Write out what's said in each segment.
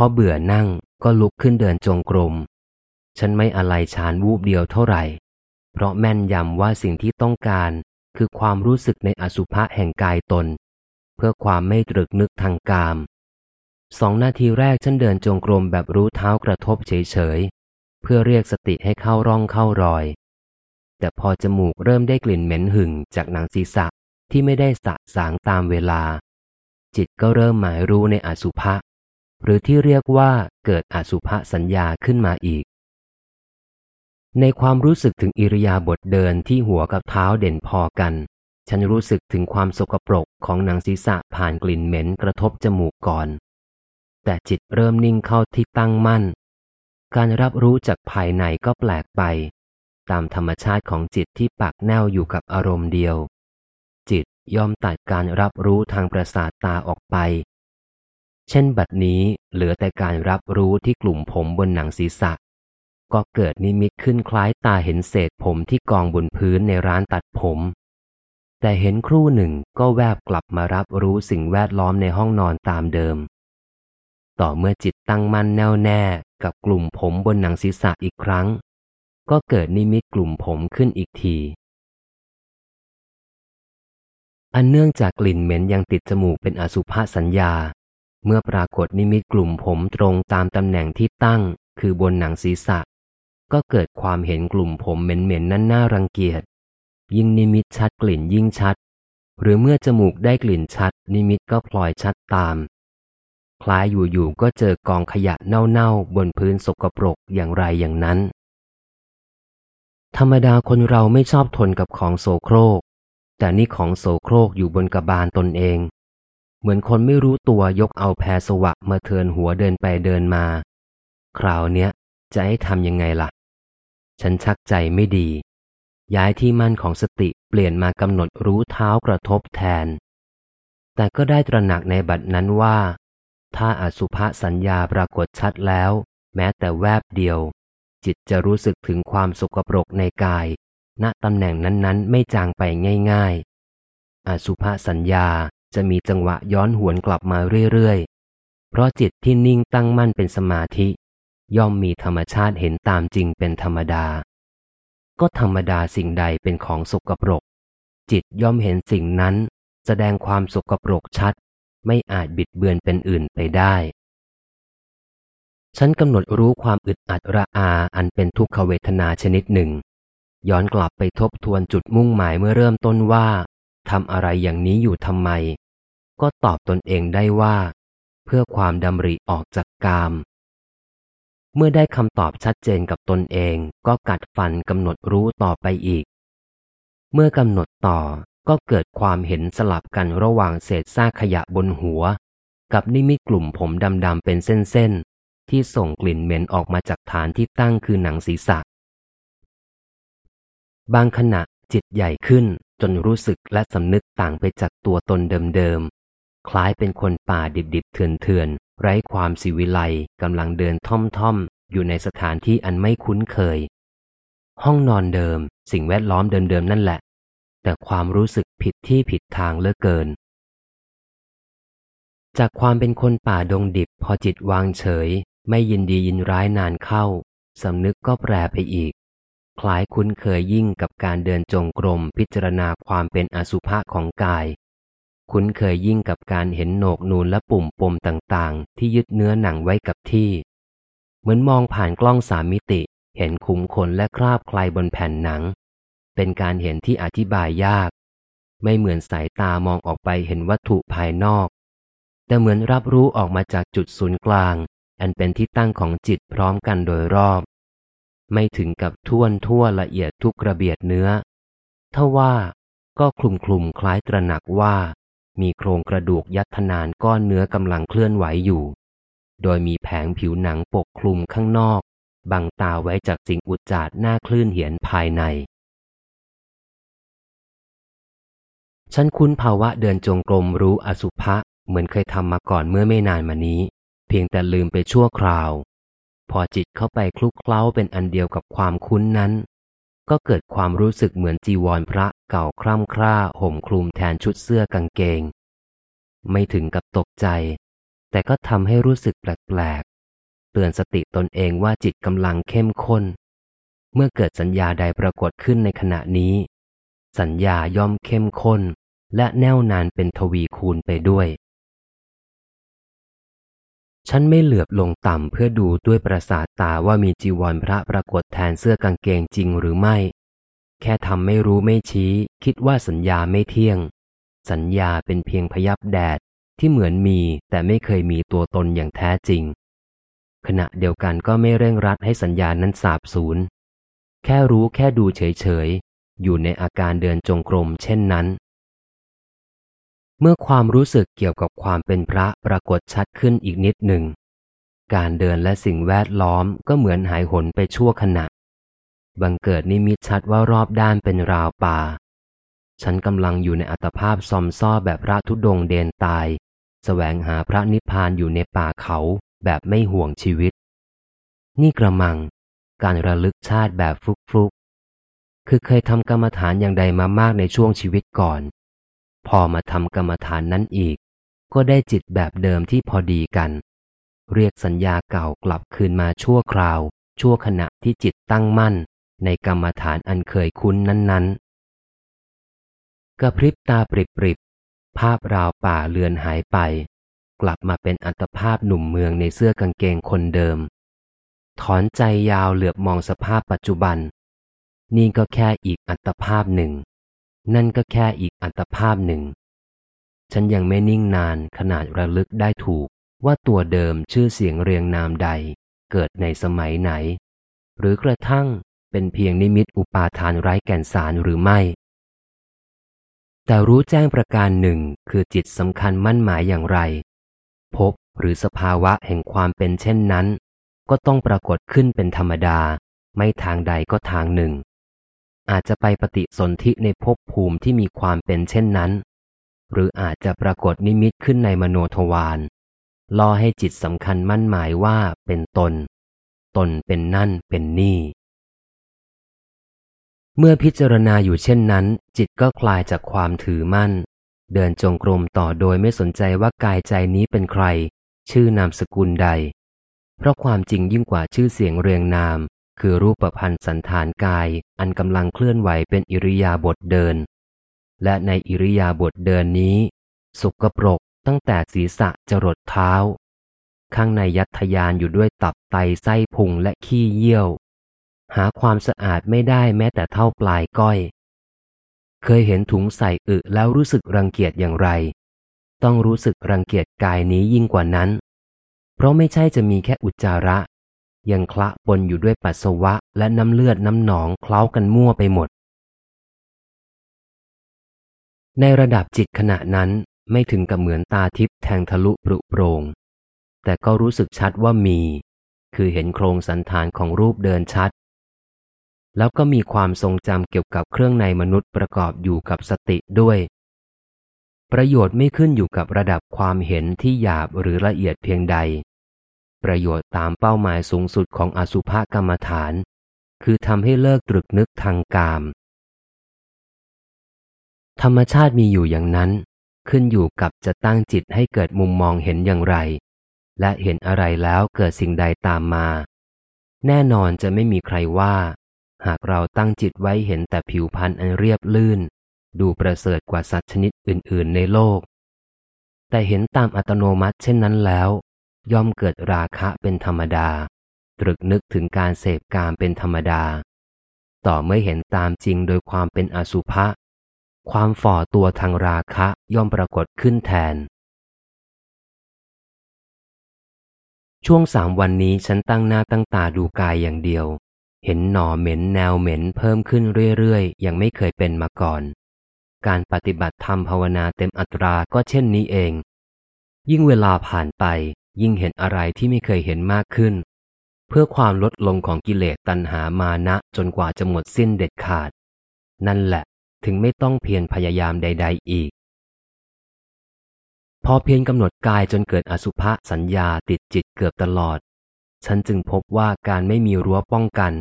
พอเบื่อนั่งก็ลุกขึ้นเดินจงกรม ฉันไม่อะไรชานวูบเดียวเท่าไหร่ เพราะแม่นยำว่าสิ่งที่ต้องการคือความรู้สึกในอสุภะแห่งกายตน เพื่อความไม่ตรึกนึกทางกาม สองนาทีแรกฉันเดินจงกรมแบบรู้เท้ากระทบเฉยๆ เพื่อเรียกสติให้เข้าร่องเข้ารอย แต่พอจมูกเริ่มได้กลิ่นเหม็นหึ่งจากหนังศีรษะที่ไม่ได้สะสางตามเวลา จิตก็เริ่มหมายรู้ในอสุภะ หรือที่เรียกว่าเกิดอสุภสัญญาขึ้นมาอีก ในความรู้สึกถึงอิริยาบถเดินที่หัวกับเท้าเด่นพอกัน ฉันรู้สึกถึงความสกปรกของหนังศีรษะผ่านกลิ่นเหม็นกระทบจมูกก่อน แต่จิตเริ่มนิ่งเข้าที่ตั้งมั่น การรับรู้จากภายในก็แปลกไป ตามธรรมชาติของจิตที่ปักแนวอยู่กับอารมณ์เดียว จิตย่อมตัดการรับรู้ทางประสาทตาออกไป เช่นบัดนี้เหลือแต่การรับรู้ที่กลุ่มผมบนหนังศีรษะ ก็เกิดนิมิตขึ้นคล้ายตาเห็นเศษผมที่กองบนพื้นในร้านตัดผม แต่เห็นครู่หนึ่งก็แวบกลับมารับรู้สิ่งแวดล้อมในห้องนอนตามเดิม ต่อเมื่อจิตตั้งมั่นแน่วแน่กับกลุ่มผมบนหนังศีรษะอีกครั้ง ก็เกิดนิมิตกลุ่มผมขึ้นอีกทีอันเนื่องจากกลิ่นเหม็นยังติดจมูกเป็นอสุภสัญญา เมื่อปรากฏนิมิตกลุ่มผมตรงตามตำแหน่งที่ตั้ง คือบนหนังศีรษะ ก็เกิดความเห็นกลุ่มผมเหม็นๆนั้นน่ารังเกียจ ยิ่งนิมิตชัดกลิ่นยิ่งชัด หรือเมื่อจมูกได้กลิ่นชัด นิมิตก็พลอยชัดตาม คล้ายอยู่ๆก็เจอกองขยะเน่าๆบนพื้นสกปรกอย่างไรอย่างนั้น ธรรมดาคนเราไม่ชอบทนกับของโสโครก แต่นี่ของโสโครกอยู่บนกระบาลตนเอง เหมือนคนไม่รู้ตัวยกเอาแพรสวะมาเทินหัวเดินไปเดินมา คราวเนี้ยจะให้ทำยังไงล่ะ ฉันชักใจไม่ดี ย้ายที่มั่นของสติเปลี่ยนมากำหนดรู้เท้ากระทบแทน แต่ก็ได้ตระหนักในบัดนั้นว่า ถ้าอสุภสัญญาปรากฏชัดแล้ว แม้แต่แวบเดียว จิตจะรู้สึกถึงความสกปรกในกาย ณตำแหน่งนั้นๆ ไม่จางไปง่าย ๆ อสุภสัญญา จะมีจังหวะย้อนหวนกลับมาเรื่อยๆ เพราะจิตที่นิ่งตั้งมั่นเป็นสมาธิ ย่อมมีธรรมชาติเห็นตามจริงเป็นธรรมดา ก็ธรรมดาสิ่งใดเป็นของสกปรก จิตย่อมเห็นสิ่งนั้น แสดงความสกปรกชัด ไม่อาจบิดเบือนเป็นอื่นไปได้ ฉันกำหนดรู้ความอึดอัดระอาอันเป็นทุกขเวทนาชนิดหนึ่ง ย้อนกลับไปทบทวนจุดมุ่งหมายเมื่อเริ่มต้นว่า ทำอะไรอย่างนี้อยู่ทำไม ก็ตอบตนเองได้ว่า เพื่อความดำริออกจากกาม เมื่อได้คำตอบชัดเจนกับตนเองก็กัดฟันกำหนดรู้ต่อไปอีก เมื่อกำหนดต่อก็เกิดความเห็นสลับกันระหว่างเศษซากขยะบนหัว กับนิมิตกลุ่มผมดำๆเป็นเส้นๆ ที่ส่งกลิ่นเหม็นออกมาจากฐานที่ตั้งคือหนังศีรษะ บางขณะจิตใหญ่ขึ้น จนรู้สึกและสำนึกต่างไปจากตัวตนเดิมๆ คล้ายเป็นคนป่าดิบๆ เถื่อนๆ ไร้ความสิวิไลกำลังเดินท่อมๆ อยู่ในสถานที่อันไม่คุ้นเคย ห้องนอนเดิม สิ่งแวดล้อมเดิมๆ นั่นแหละ แต่ความรู้สึกผิดที่ผิดทางเลือเกิน จากความเป็นคนป่าดงดิบพอจิตวางเฉย ไม่ยินดียินร้ายนานเข้าสำนึกก็แปรไปอีก คล้ายคุ้นเคยยิ่งกับการเดินจงกรมพิจารณาความเป็นอสุภะของกาย คุ้นเคยยิ่งกับการเห็นโหนกนูนและปุ่มปมต่างๆ ที่ยึดเนื้อหนังไว้กับที่ เหมือนมองผ่านกล้องสามมิติ เห็นขุมขนและคราบใครบนแผ่นหนัง เป็นการเห็นที่อธิบายยาก ไม่เหมือนสายตามองออกไปเห็นวัตถุภายนอก แต่เหมือนรับรู้ออกมาจากจุดศูนย์กลาง อันเป็นที่ตั้งของจิตพร้อมกันโดยรอบ ไม่ถึงกับท่วนทั่วละเอียดทุกระเบียดเนื้อถ้าว่าก็คลุมคลุมคล้ายตระหนักว่า มีโครงกระดูกยัดทนานก้อนเนื้อกำลังเคลื่อนไหวอยู่ โดยมีแผงผิวหนังปกคลุมข้างนอก บังตาไว้จากสิ่งอุจจาดหน้าคลื่นเหียนภายใน ฉันคุ้นภาวะเดินจงกรมรู้อสุภะเหมือนเคยทำมาก่อนเมื่อไม่นานมานี้ เพียงแต่ลืมไปชั่วคราว พอจิตเข้าไปคลุกเคล้าเป็นอันเดียวกับความคุ้นนั้น ก็เกิดความรู้สึกเหมือนจีวรพระเก่าคร่ำคร่าห่มคลุมแทนชุดเสื้อกางเกง ไม่ถึงกับตกใจ แต่ก็ทำให้รู้สึกแปลกๆเตือนสติตนเองว่าจิตกำลังเข้มข้น เมื่อเกิดสัญญาใดปรากฏขึ้นในขณะนี้ สัญญาย่อมเข้มข้นและแน่วนานเป็นทวีคูณไปด้วย ฉันไม่เหลือบลงต่ำเพื่อดูด้วยประสาทตาว่ามีจีวรพระปรากฏแทนเสื้อกางเกงจริงหรือไม่ แค่ทำไม่รู้ไม่ชี้ คิดว่าสัญญาไม่เที่ยง สัญญาเป็นเพียงพยับแดดที่เหมือนมีแต่ไม่เคยมีตัวตนอย่างแท้จริง ขณะเดียวกันก็ไม่เร่งรัดให้สัญญานั้นสาบสูญ แค่รู้แค่ดูเฉยๆ อยู่ในอาการเดินจงกรมเช่นนั้น เมื่อความรู้สึกเกี่ยวกับความเป็นพระปรากฏชัดขึ้นอีกนิดหนึ่ง การเดินและสิ่งแวดล้อมก็เหมือนหายหนไปชั่วขณะ บังเกิดนิมิตชัดว่ารอบด้านเป็นราวป่า ฉันกำลังอยู่ในอัตภาพซอมซ่อแบบพระทุดงเดนตายแสวงหาพระนิพพานอยู่ในป่าเขาแบบไม่ห่วงชีวิต นี่กระมัง การระลึกชาติแบบฟลุกฟลุกคือเคยทำกรรมฐานอย่างใดมามากในช่วงชีวิตก่อน พอมาทำกรรมฐานนั้นอีก ก็ได้จิตแบบเดิมที่พอดีกัน เรียกสัญญาเก่ากลับคืนมาชั่วคราว ชั่วขณะที่จิตตั้งมั่น ในกรรมฐานอันเคยคุ้นนั้น ๆ กระพริบตาปริบภาพราวป่าเลือนหายไป กลับมาเป็นอัตภาพหนุ่มเมืองในเสื้อกางเกงคนเดิม ถอนใจยาวเหลือบมองสภาพปัจจุบัน นี่ก็แค่อีกอัตภาพหนึ่ง นั่นก็แค่อีกอัตภาพหนึ่ง ฉันยังไม่นิ่งนานขนาดระลึกได้ถูกว่าตัวเดิมชื่อเสียงเรียงนามใด เกิดในสมัยไหน หรือกระทั่งเป็นเพียงนิมิตอุปาทานไร้แก่นสารหรือไม่ แต่รู้แจ้งประการหนึ่งคือจิตสำคัญมั่นหมายอย่างไร พบหรือสภาวะแห่งความเป็นเช่นนั้น ก็ต้องปรากฏขึ้นเป็นธรรมดา ไม่ทางใดก็ทางหนึ่ง อาจจะไปปฏิสนธิในภพภูมิที่มีความเป็นเช่นนั้น หรืออาจจะปรากฏนิมิตขึ้นในมโนทวารล่อให้จิตสำคัญมั่นหมายว่าเป็นตน ตนเป็นนั่นเป็นนี่ เมื่อพิจารณาอยู่เช่นนั้น จิตก็คลายจากความถือมั่น เดินจงกรมต่อโดยไม่สนใจว่ากายใจนี้เป็นใคร ชื่อนามสกุลใด เพราะความจริงยิ่งกว่าชื่อเสียงเรียงนาม คือรูปประพันธ์สันฐานกายอันกำลังเคลื่อนไหวเป็นอิริยาบถเดิน และในอิริยาบถเดินนี้ สุกปรกตั้งแต่ศีรษะจรดเท้า ข้างในยัดทยานอยู่ด้วยตับไตไส้พุงและขี้เยี่ยว หาความสะอาดไม่ได้แม้แต่เท่าปลายก้อย เคยเห็นถุงใส่อึแล้วรู้สึกรังเกียจอย่างไร ต้องรู้สึกรังเกียจกายนี้ยิ่งกว่านั้น เพราะไม่ใช่จะมีแค่อุจจาระ ยังคละปนอยู่ด้วยปัสสาวะและน้ำเลือดน้ำหนองเคล้ากันมั่วไปหมด ในระดับจิตขณะนั้นไม่ถึงกับเหมือนตาทิพย์แทงทะลุปรุโปรง แต่ก็รู้สึกชัดว่ามี คือเห็นโครงสันฐานของรูปเดินชัด แล้วก็มีความทรงจำเกี่ยวกับเครื่องในมนุษย์ประกอบอยู่กับสติด้วย ประโยชน์ไม่ขึ้นอยู่กับระดับความเห็นที่หยาบหรือละเอียดเพียงใด ประโยชน์ตามเป้าหมายสูงสุดของอสุภกรรมฐาน คือทำให้เลิกตรึกนึกทางกาม ธรรมชาติมีอยู่อย่างนั้น ขึ้นอยู่กับจะตั้งจิตให้เกิดมุมมองเห็นอย่างไร และเห็นอะไรแล้วเกิดสิ่งใดตามมา แน่นอนจะไม่มีใครว่า หากเราตั้งจิตไว้เห็นแต่ผิวพรรณอันเรียบลื่น ดูประเสริฐกว่าสัตว์ชนิดอื่น ๆ ในโลกแต่เห็นตามอัตโนมัติเช่นนั้นแล้ว ย่อมเกิดราคะเป็นธรรมดา ตรึกนึกถึงการเสพกามเป็นธรรมดา ต่อเมื่อเห็นตามจริงโดยความเป็นอสุภะความฝ่อตัวทางราคะย่อมปรากฏขึ้นแทน ช่วงสามวันนี้ฉันตั้งหน้าตั้งตาดูกายอย่างเดียว เห็นหน่อเหม็นแนวเหม็นเพิ่มขึ้นเรื่อยๆ ยังไม่เคยเป็นมาก่อน การปฏิบัติธรรมภาวนาเต็มอัตราก็เช่นนี้เอง ยิ่งเวลาผ่านไป ยิ่งเห็นอะไรที่ไม่เคยเห็นมากขึ้น เพื่อความลดลงของกิเลสตัณหามานะจนกว่าจะหมดสิ้นเด็ดขาด นั่นแหละถึงไม่ต้องเพียรพยายามใด ๆ อีก พอเพียรกำหนดกายจนเกิดอสุภะสัญญาติดจิตเกือบตลอด ฉันจึงพบว่าการไม่มีรั้วป้องกัน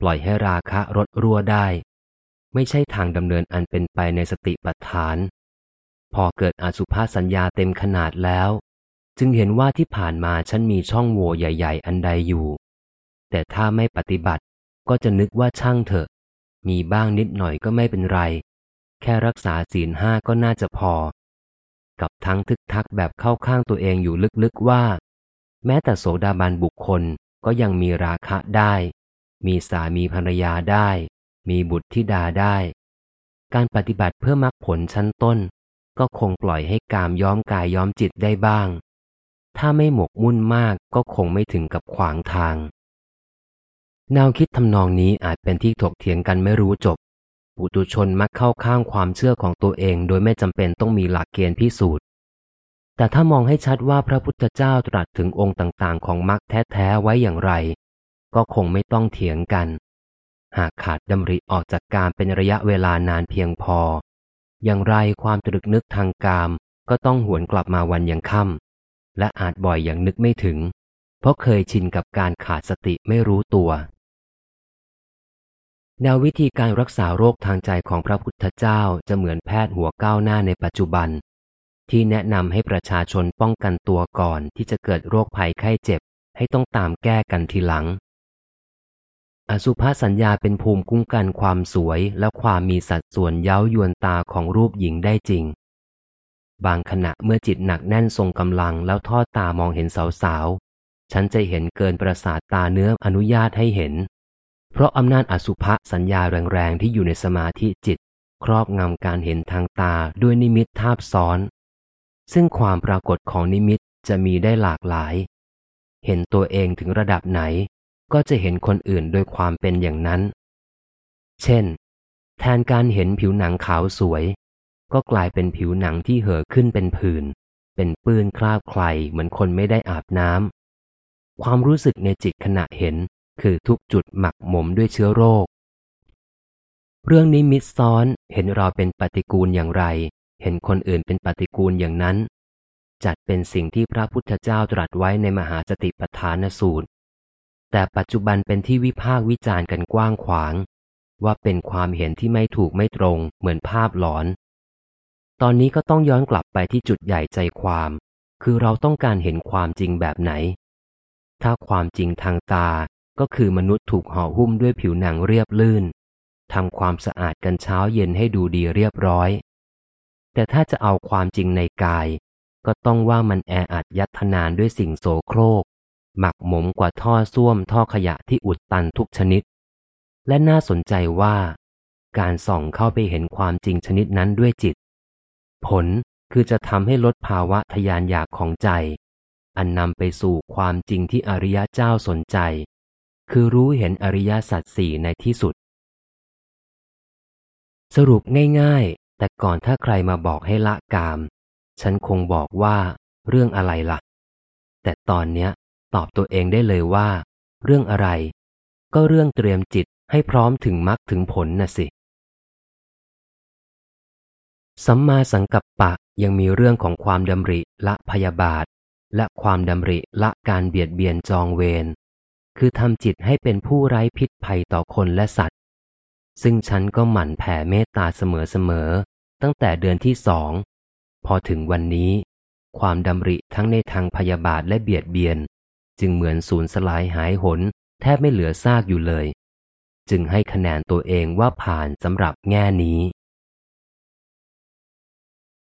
ปล่อยให้ราคะรดรั่วได้ ไม่ใช่ทางดำเนินอันเป็นไปในสติปัฏฐาน พอเกิดอสุภาสัญญาเต็มขนาดแล้ว จึงเห็นว่าที่ผ่านมาฉันมีช่องโหว่ใหญ่ ๆ อันใดอยู่ แต่ถ้าไม่ปฏิบัติก็จะนึกว่าช่างเถอะ มีบ้างนิดหน่อยก็ไม่เป็นไร แค่รักษาศีลห้าก็น่าจะพอ กับทั้งทึกทักแบบเข้าข้างตัวเองอยู่ลึกๆว่า แม้แต่โสดาบันบุคคลก็ยังมีราคะได้ มีสามีภรรยาได้ มีบุตรธิดาได้ การปฏิบัติเพื่อมรรคผลชั้นต้น ก็คงปล่อยให้กามย้อมกายย้อมจิตได้บ้าง ถ้าไม่หมกมุ่นมากก็คงไม่ถึงกับขวางทาง แนวคิดทำนองนี้อาจเป็นที่ถกเถียงกันไม่รู้จบ ปุตุชนมักเข้าข้างความเชื่อของตัวเอง โดยไม่จำเป็นต้องมีหลักเกณฑ์พิสูจน์ แต่ถ้ามองให้ชัดว่าพระพุทธเจ้าตรัสถึงองค์ต่างๆ ของมรรคแท้ๆไว้อย่างไร ก็คงไม่ต้องเถียงกัน หากขาดดำริออกจากการเป็นระยะเวลานานเพียงพอ อย่างไรความตรึกนึกทางกามก็ต้องหวนกลับมาวันยังค่ำ และอาจบ่อยอย่างนึกไม่ถึง เพราะเคยชินกับการขาดสติไม่รู้ตัว แนววิธีการรักษาโรคทางใจของพระพุทธเจ้าจะเหมือนแพทย์หัวก้าวหน้าในปัจจุบัน ที่แนะนำให้ประชาชนป้องกันตัวก่อนที่จะเกิดโรคภัยไข้เจ็บ ให้ต้องตามแก้กันทีหลังอสุภาสัญญาเป็นภูมิคุ้มกันความสวยและความมีสัดส่วนเย้ายวนตาของรูปหญิงได้จริง บางขณะเมื่อจิตหนักแน่นทรงกำลังแล้วทอดตามองเห็นสาวๆ ฉันจะเห็นเกินประสาทตาเนื้ออนุญาตให้เห็น เพราะอำนาจอสุภะสัญญาแรงๆ ที่อยู่ในสมาธิจิต ครอบงำการเห็นทางตาด้วยนิมิตทาบซ้อน ซึ่งความปรากฏของนิมิตจะมีได้หลากหลาย เห็นตัวเองถึงระดับไหน ก็จะเห็นคนอื่นโดยความเป็นอย่างนั้น เช่น แทนการเห็นผิวหนังขาวสวย ก็กลายเป็นผิวหนังที่เห่อขึ้นเป็นผื่น เป็นปื้นคราบใครเหมือนคนไม่ได้อาบน้ำ ความรู้สึกในจิตขณะเห็น คือทุกจุดหมักหมมด้วยเชื้อโรค เรื่องนี้มิดซ้อนเห็นเราเป็นปฏิกูลอย่างไร เห็นคนอื่นเป็นปฏิกูลอย่างนั้น จัดเป็นสิ่งที่พระพุทธเจ้าตรัสไว้ในมหาสติปัฏฐานสูตร แต่ปัจจุบันเป็นที่วิพากษ์วิจารณ์กันกว้างขวางว่าเป็นความเห็นที่ไม่ถูกไม่ตรงเหมือนภาพหลอน ตอนนี้ก็ต้องย้อนกลับไปที่จุดใหญ่ใจความ คือเราต้องการเห็นความจริงแบบไหน ถ้าความจริงทางตาก็คือมนุษย์ถูกห่อหุ้มด้วยผิวหนังเรียบลื่นทำความสะอาดกันเช้าเย็นให้ดูดีเรียบร้อย แต่ถ้าจะเอาความจริงในกาย ก็ต้องว่ามันแออัดยัดทนานด้วยสิ่งโสโครก หมักหมมกว่าท่อส้วมท่อขยะที่อุดตันทุกชนิด และน่าสนใจว่า การส่องเข้าไปเห็นความจริงชนิดนั้นด้วยจิต ผลคือจะทำให้ลดภาวะทยานอยากของใจ อันนำไปสู่ความจริงที่อริยะเจ้าสนใจ คือรู้เห็นอริยสัจสี่ในที่สุด สรุปง่ายๆ แต่ก่อนถ้าใครมาบอกให้ละกาม ฉันคงบอกว่าเรื่องอะไรละ่ะ แต่ตอนเนี้ย ตอบตัวเองได้เลยว่า เรื่องอะไร ก็เรื่องเตรียมจิตให้พร้อมถึงมรรคถึงผลน่ะสิ สัมมาสังกัปปะยังมีเรื่องของความดำริละพยาบาท และความดำริละการเบียดเบียนจองเวร คือทำจิตให้เป็นผู้ไร้พิษภัยต่อคนและสัตว์ ซึ่งฉันก็หมั่นแผ่เมตตาเสมอๆ ตั้งแต่เดือนที่สอง พอถึงวันนี้ ความดำริทั้งในทางพยาบาทและเบียดเบียน จึงเหมือนสูญสลายหายหน แทบไม่เหลือซากอยู่เลย จึงให้คะแนนตัวเองว่าผ่านสำหรับแง่นี้